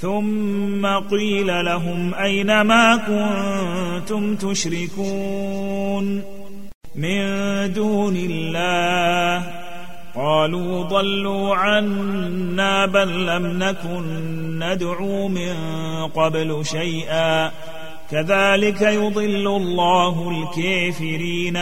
ثم قيل لهم أين ما كنتم تشركون من دون الله قالوا ضلوا عنا بل لم نكن ندعو من قبل شيئا كذلك يضل الله الكافرين